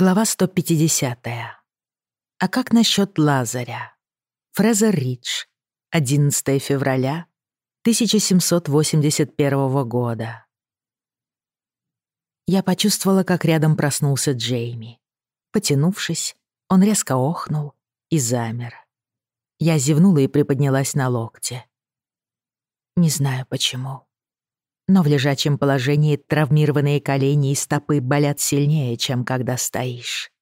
Глава 150. А как насчет Лазаря? Фрезер Ридж. 11 февраля 1781 года. Я почувствовала, как рядом проснулся Джейми. Потянувшись, он резко охнул и замер. Я зевнула и приподнялась на локте. Не знаю почему но в лежачем положении травмированные колени и стопы болят сильнее, чем когда стоишь.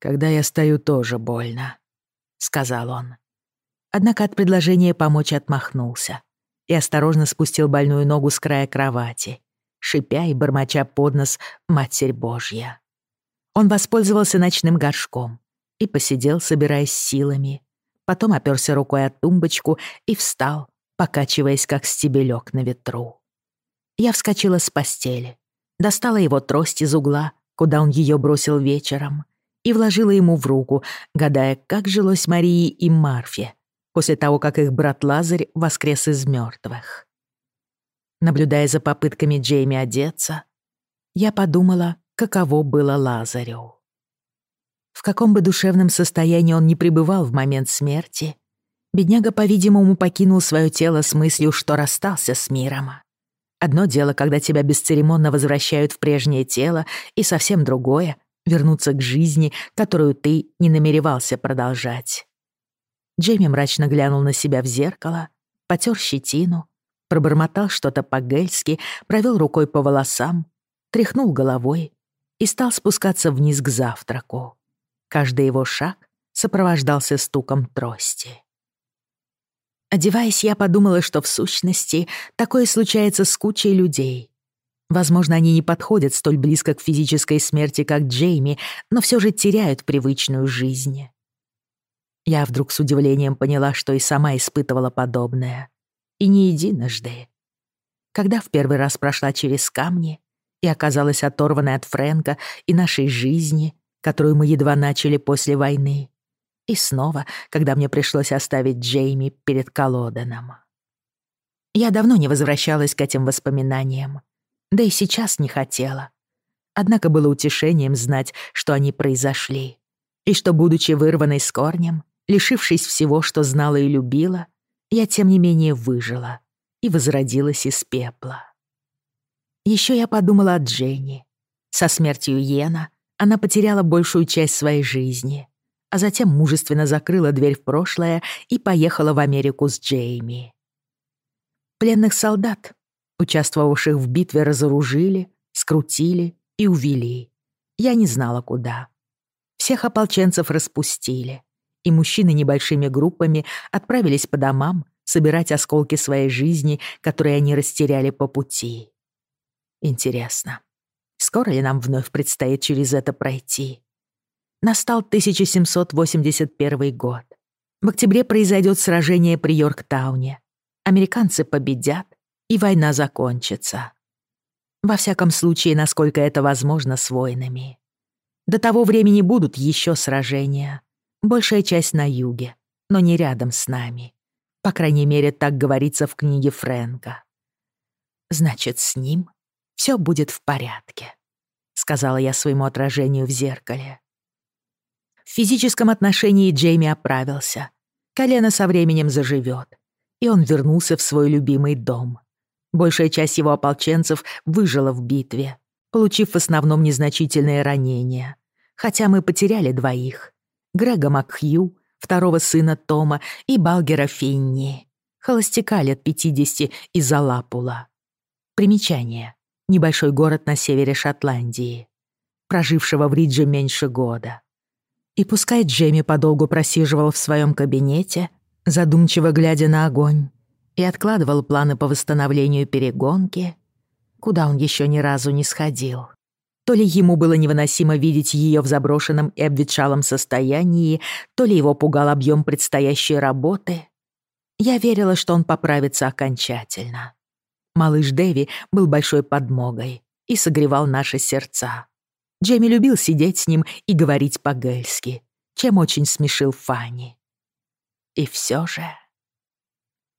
«Когда я стою, тоже больно», — сказал он. Однако от предложения помочь отмахнулся и осторожно спустил больную ногу с края кровати, шипя и бормоча под нос «Матерь Божья». Он воспользовался ночным горшком и посидел, собираясь силами. Потом оперся рукой о тумбочку и встал, покачиваясь, как стебелек на ветру. Я вскочила с постели, достала его трость из угла, куда он ее бросил вечером, и вложила ему в руку, гадая, как жилось Марии и Марфе после того, как их брат Лазарь воскрес из мертвых. Наблюдая за попытками Джейми одеться, я подумала, каково было Лазарю. В каком бы душевном состоянии он ни пребывал в момент смерти, бедняга, по-видимому, покинул свое тело с мыслью, что расстался с миром. Одно дело, когда тебя бесцеремонно возвращают в прежнее тело, и совсем другое — вернуться к жизни, которую ты не намеревался продолжать. Джейми мрачно глянул на себя в зеркало, потер щетину, пробормотал что-то по-гельски, провел рукой по волосам, тряхнул головой и стал спускаться вниз к завтраку. Каждый его шаг сопровождался стуком трости. Одеваясь, я подумала, что в сущности такое случается с кучей людей. Возможно, они не подходят столь близко к физической смерти, как Джейми, но все же теряют привычную жизнь. Я вдруг с удивлением поняла, что и сама испытывала подобное. И не единожды. Когда в первый раз прошла через камни и оказалась оторванной от Фрэнка и нашей жизни, которую мы едва начали после войны, И снова, когда мне пришлось оставить Джейми перед Колоденом. Я давно не возвращалась к этим воспоминаниям, да и сейчас не хотела. Однако было утешением знать, что они произошли, и что, будучи вырванной с корнем, лишившись всего, что знала и любила, я, тем не менее, выжила и возродилась из пепла. Еще я подумала о Дженни. Со смертью Йена она потеряла большую часть своей жизни, а а затем мужественно закрыла дверь в прошлое и поехала в Америку с Джейми. Пленных солдат, участвовавших в битве, разоружили, скрутили и увели. Я не знала, куда. Всех ополченцев распустили, и мужчины небольшими группами отправились по домам собирать осколки своей жизни, которые они растеряли по пути. Интересно, скоро ли нам вновь предстоит через это пройти? Настал 1781 год. В октябре произойдет сражение при Йорктауне. Американцы победят, и война закончится. Во всяком случае, насколько это возможно с войнами. До того времени будут еще сражения. Большая часть на юге, но не рядом с нами. По крайней мере, так говорится в книге Фрэнка. «Значит, с ним все будет в порядке», — сказала я своему отражению в зеркале. В физическом отношении Джейми оправился. Колено со временем заживет, и он вернулся в свой любимый дом. Большая часть его ополченцев выжила в битве, получив в основном незначительные ранения. Хотя мы потеряли двоих. Грега Макхью, второго сына Тома, и Балгера Финни. Холостяка лет 50 из Алапула. Примечание небольшой город на севере Шотландии, прожившего в Ридже меньше года. И пускай Джейми подолгу просиживал в своем кабинете, задумчиво глядя на огонь, и откладывал планы по восстановлению перегонки, куда он еще ни разу не сходил. То ли ему было невыносимо видеть ее в заброшенном и обветшалом состоянии, то ли его пугал объем предстоящей работы. Я верила, что он поправится окончательно. Малыш Дэви был большой подмогой и согревал наши сердца. Джейми любил сидеть с ним и говорить по-гельски, чем очень смешил Фанни. И все же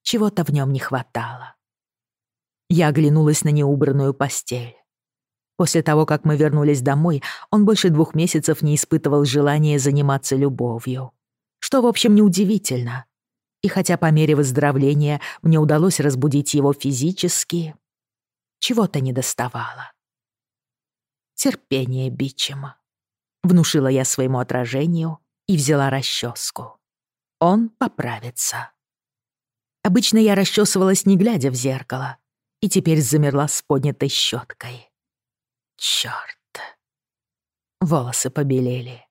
чего-то в нем не хватало. Я оглянулась на неубранную постель. После того, как мы вернулись домой, он больше двух месяцев не испытывал желания заниматься любовью. Что, в общем, неудивительно. И хотя по мере выздоровления мне удалось разбудить его физически, чего-то недоставало терпение Бичема. Внушила я своему отражению и взяла расческу. Он поправится. Обычно я расчесывалась, не глядя в зеркало, и теперь замерла с поднятой щеткой. Черт. Волосы побелели.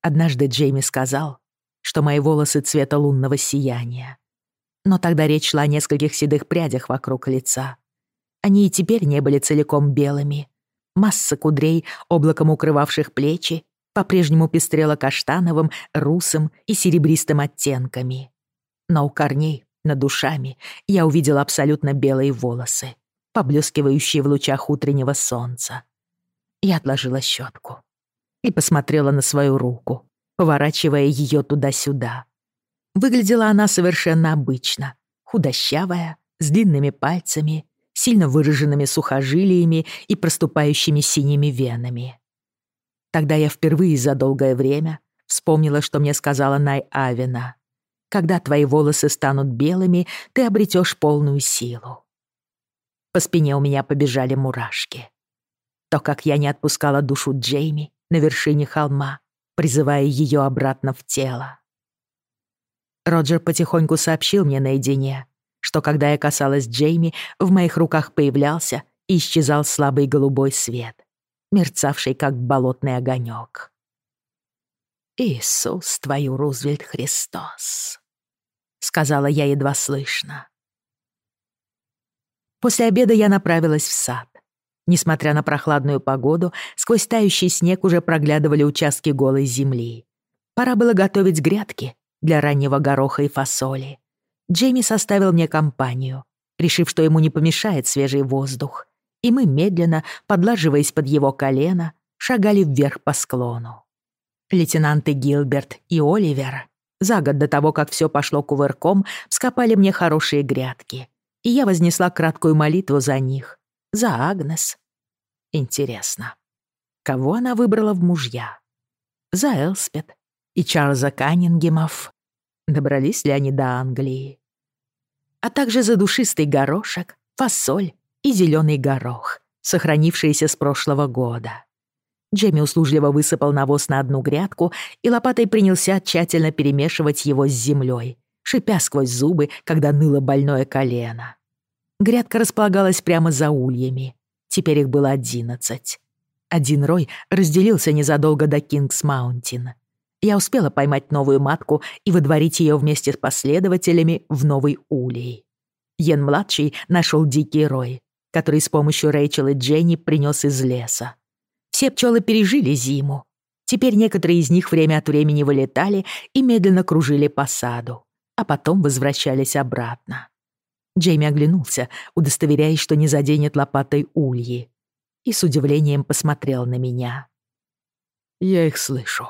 Однажды Джейми сказал, что мои волосы цвета лунного сияния. Но тогда речь шла о нескольких седых прядях вокруг лица. Они и теперь не были целиком белыми, масса кудрей, облаком укрывавших плечи, по-прежнему пестрела каштановым, русым и серебристым оттенками. Но у корней, над душами, я увидела абсолютно белые волосы, поблескивающие в лучах утреннего солнца. Я отложила щетку и посмотрела на свою руку, поворачивая ее туда-сюда. Выглядела она совершенно обычно, худощавая, с длинными пальцами сильно выраженными сухожилиями и проступающими синими венами. Тогда я впервые за долгое время вспомнила, что мне сказала Най Авина. «Когда твои волосы станут белыми, ты обретешь полную силу». По спине у меня побежали мурашки. То, как я не отпускала душу Джейми на вершине холма, призывая ее обратно в тело. Роджер потихоньку сообщил мне наедине, что когда я касалась Джейми, в моих руках появлялся и исчезал слабый голубой свет, мерцавший как болотный огонек. «Иисус, твою Рузвельт Христос!» сказала я едва слышно. После обеда я направилась в сад. Несмотря на прохладную погоду, сквозь тающий снег уже проглядывали участки голой земли. Пора было Джейми составил мне компанию, решив, что ему не помешает свежий воздух, и мы, медленно, подлаживаясь под его колено, шагали вверх по склону. Лейтенанты Гилберт и Оливер за год до того, как все пошло кувырком, вскопали мне хорошие грядки, и я вознесла краткую молитву за них, за Агнес. Интересно, кого она выбрала в мужья? За Элспет и Чарльза Каннингемов Добрались ли они до Англии? А также за душистый горошек, фасоль и зеленый горох, сохранившиеся с прошлого года. Джемми услужливо высыпал навоз на одну грядку и лопатой принялся тщательно перемешивать его с землей, шипя сквозь зубы, когда ныло больное колено. Грядка располагалась прямо за ульями. Теперь их было одиннадцать. Один рой разделился незадолго до Кингс-Маунтин — я успела поймать новую матку и выдворить ее вместе с последователями в новый улей. Йен-младший нашел дикий рой, который с помощью Рэйчел и Дженни принес из леса. Все пчелы пережили зиму. Теперь некоторые из них время от времени вылетали и медленно кружили по саду, а потом возвращались обратно. Джейми оглянулся, удостоверяясь, что не заденет лопатой ульи, и с удивлением посмотрел на меня. «Я их слышу»,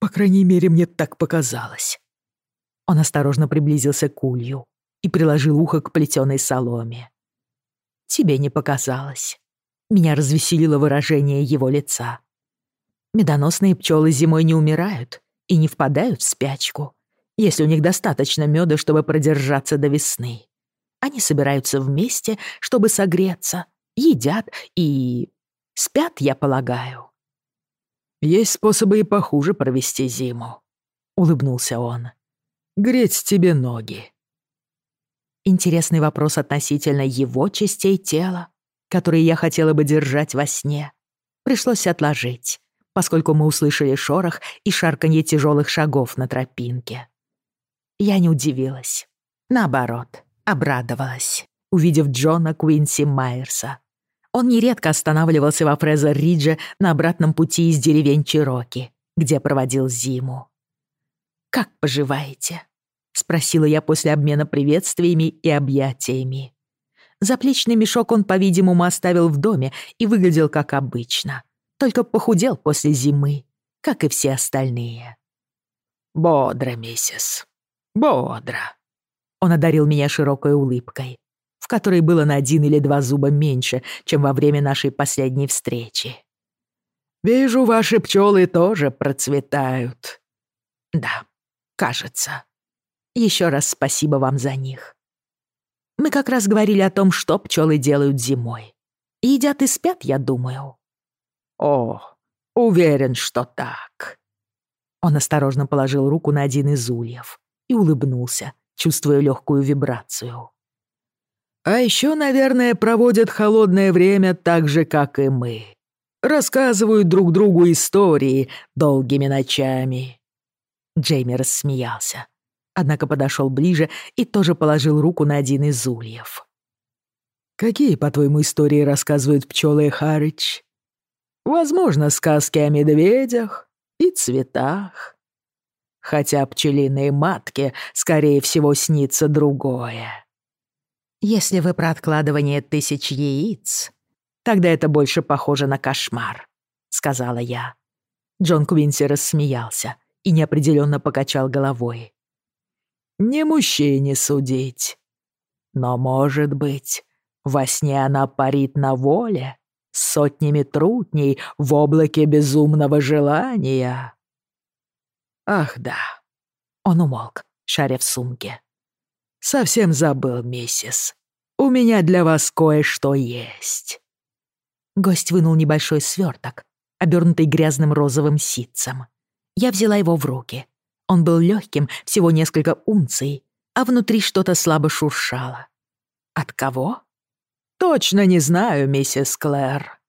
По крайней мере, мне так показалось». Он осторожно приблизился к улью и приложил ухо к плетеной соломе. «Тебе не показалось». Меня развеселило выражение его лица. Медоносные пчелы зимой не умирают и не впадают в спячку, если у них достаточно меда, чтобы продержаться до весны. Они собираются вместе, чтобы согреться, едят и... спят, я полагаю. Есть способы и похуже провести зиму», — улыбнулся он. «Греть тебе ноги». Интересный вопрос относительно его частей тела, которые я хотела бы держать во сне, пришлось отложить, поскольку мы услышали шорох и шарканье тяжелых шагов на тропинке. Я не удивилась. Наоборот, обрадовалась, увидев Джона Куинси Майерса, Он нередко останавливался во Фрезер-Ридже на обратном пути из деревень Чироки, где проводил зиму. «Как поживаете?» — спросила я после обмена приветствиями и объятиями. Заплечный мешок он, по-видимому, оставил в доме и выглядел как обычно. Только похудел после зимы, которой было на один или два зуба меньше, чем во время нашей последней встречи. «Вижу, ваши пчелы тоже процветают». «Да, кажется. Еще раз спасибо вам за них». Мы как раз говорили о том, что пчелы делают зимой. Едят и спят, я думаю. «О, уверен, что так». Он осторожно положил руку на один из ульев и улыбнулся, чувствуя легкую вибрацию. А еще, наверное, проводят холодное время так же, как и мы. Рассказывают друг другу истории долгими ночами. Джейми рассмеялся, однако подошел ближе и тоже положил руку на один из ульев. «Какие, по-твоему, если вы про откладывание тысяч яиц, тогда это больше похоже на кошмар», — сказала я. Джон Квинси рассмеялся и неопределенно покачал головой. «Не мужчине судить. Но, может быть, во сне она парит на воле, сотнями трутней в облаке безумного желания». «Ах да». Он умолк, шаря в сумке совсем забыл, миссис. У меня для вас кое-что есть». Гость вынул небольшой сверток, обернутый грязным розовым ситцем. Я взяла его в руки. Он был легким, всего несколько унций, а внутри что-то слабо шуршало. «От кого?» «Точно не знаю, миссис Клэр.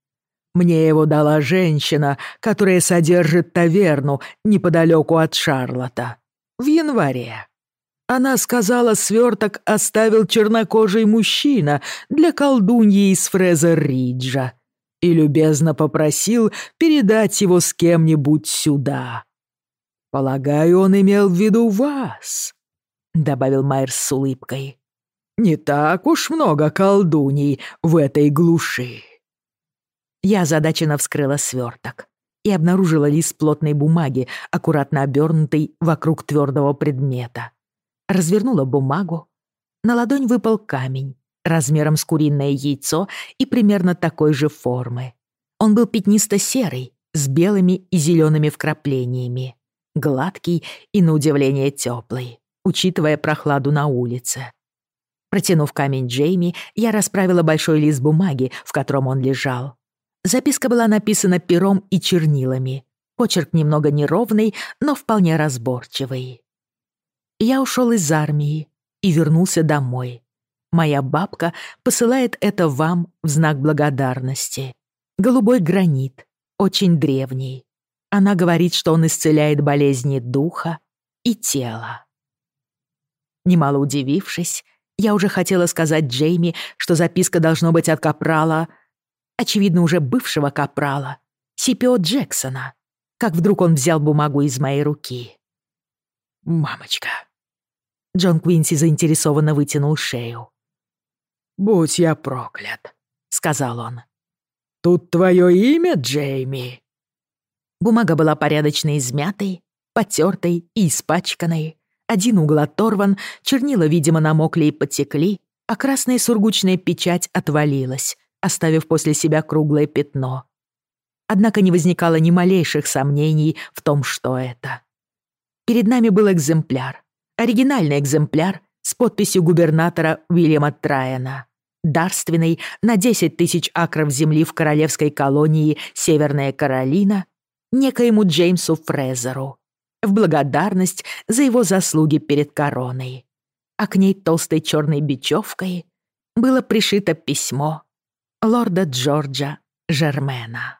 Мне его дала женщина, которая содержит таверну неподалеку от Шарлота. В январе. Она сказала, сверток оставил чернокожий мужчина для колдуньи из Фреза Риджа и любезно попросил передать его с кем-нибудь сюда. «Полагаю, он имел в виду вас», — добавил Майер с улыбкой. «Не так уж много колдуней в этой глуши». Я озадаченно вскрыла сверток и обнаружила лист плотной бумаги, аккуратно обернутый вокруг твердого предмета развернула бумагу. На ладонь выпал камень, размером с куриное яйцо и примерно такой же формы. Он был пятнисто-серый, с белыми и зелеными вкраплениями. Гладкий и, на удивление, теплый, учитывая прохладу на улице. Протянув камень Джейми, я расправила большой лист бумаги, в котором он лежал. Записка была написана пером и чернилами. Почерк немного неровный, но вполне разборчивый. Я ушел из армии и вернулся домой. Моя бабка посылает это вам в знак благодарности. Голубой гранит, очень древний. Она говорит, что он исцеляет болезни духа и тела. Немало удивившись, я уже хотела сказать Джейми, что записка должно быть от капрала, очевидно, уже бывшего капрала, Сипио Джексона, как вдруг он взял бумагу из моей руки. «Мамочка», Джон Квинси заинтересованно вытянул шею. «Будь я проклят», — сказал он. «Тут твое имя, Джейми?» Бумага была порядочно измятой, потертой и испачканной. Один угол оторван, чернила, видимо, намокли и потекли, а красная сургучная печать отвалилась, оставив после себя круглое пятно. Однако не возникало ни малейших сомнений в том, что это. Перед нами был экземпляр, оригинальный экземпляр с подписью губернатора Уильяма Трайена, дарственный на 10 тысяч акров земли в королевской колонии Северная Каролина некоему Джеймсу Фрезеру в благодарность за его заслуги перед короной. А к ней толстой черной бечевкой было пришито письмо лорда Джорджа Жермена.